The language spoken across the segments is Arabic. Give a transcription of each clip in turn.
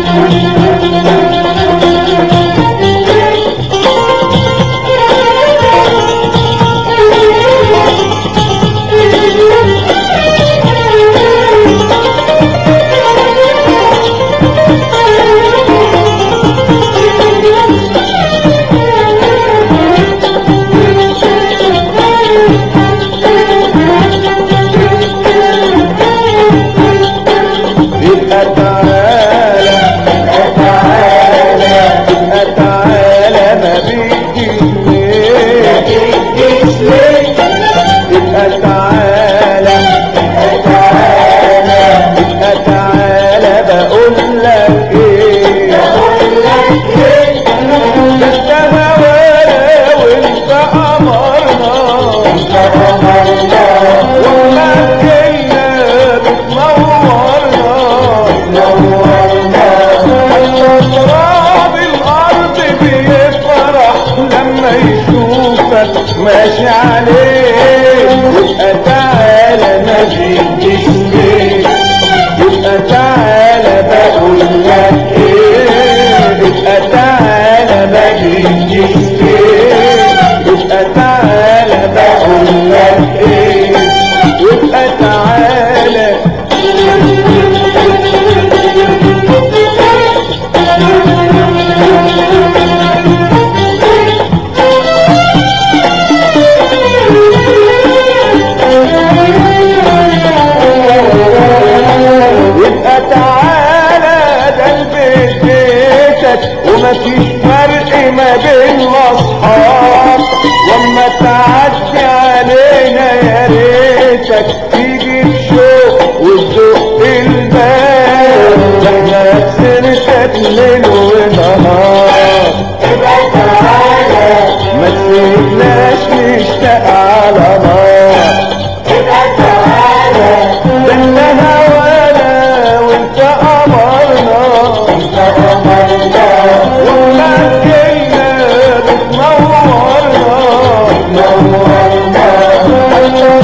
يبقى you. ماشي عليه يبقى تعالى ما جيتش ليه يبقى تعالى بقول لك إيه يبقى تعالى ما جيتش ليه البيت بيتك ومفيش فرق ما بين الأصحاب. لما تعدي علينا يا ريتك تيجي تشوف وتزق الباب. إحنا سيرتك ليل ونهار. ما تسيبناش نشتاق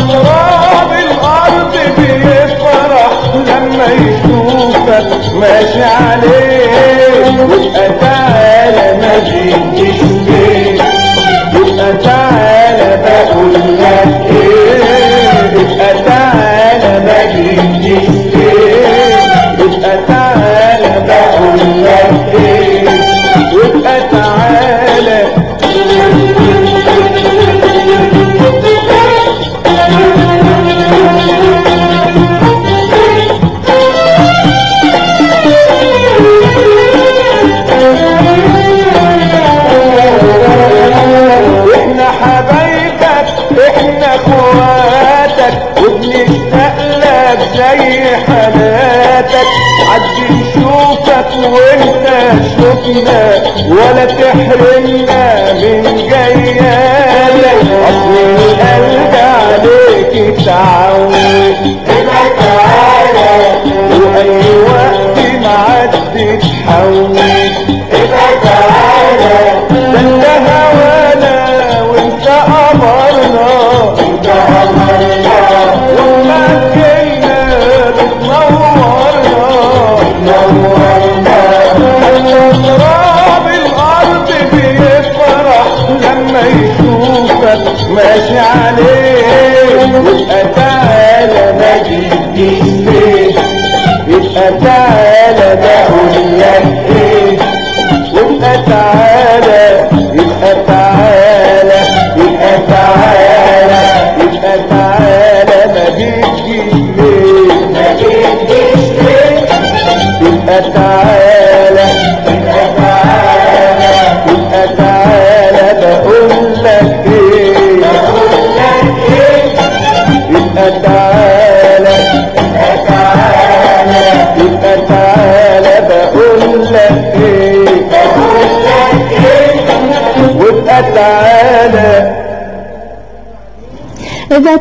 تراب الأرض بيفرح لما يشوفك ماشي عليه يبقى تعالى ما جيتش يبقى تعالى بقول لك حالاتك عدي نشوفك وانت شفنا ولا تحرمنا من جيالك يشوفك ماشي عليه يبقى تعالى ما جيتش ليه يبقى تعالى بقول لك إيه يبقى تعالى يبقى تعالى يبقى تعالى يبقى تعالى ما بيجيش ليه ما بيجيش ليه يبقى تعالى